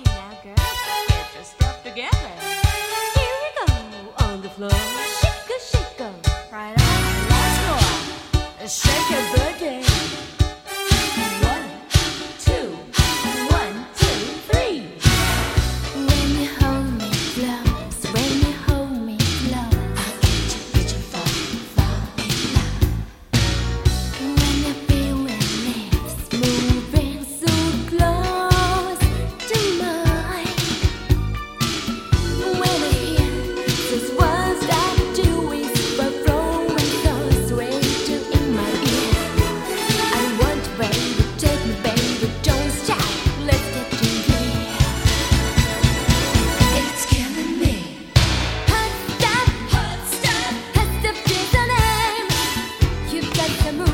Okay, now, girls, get your stuff together. move.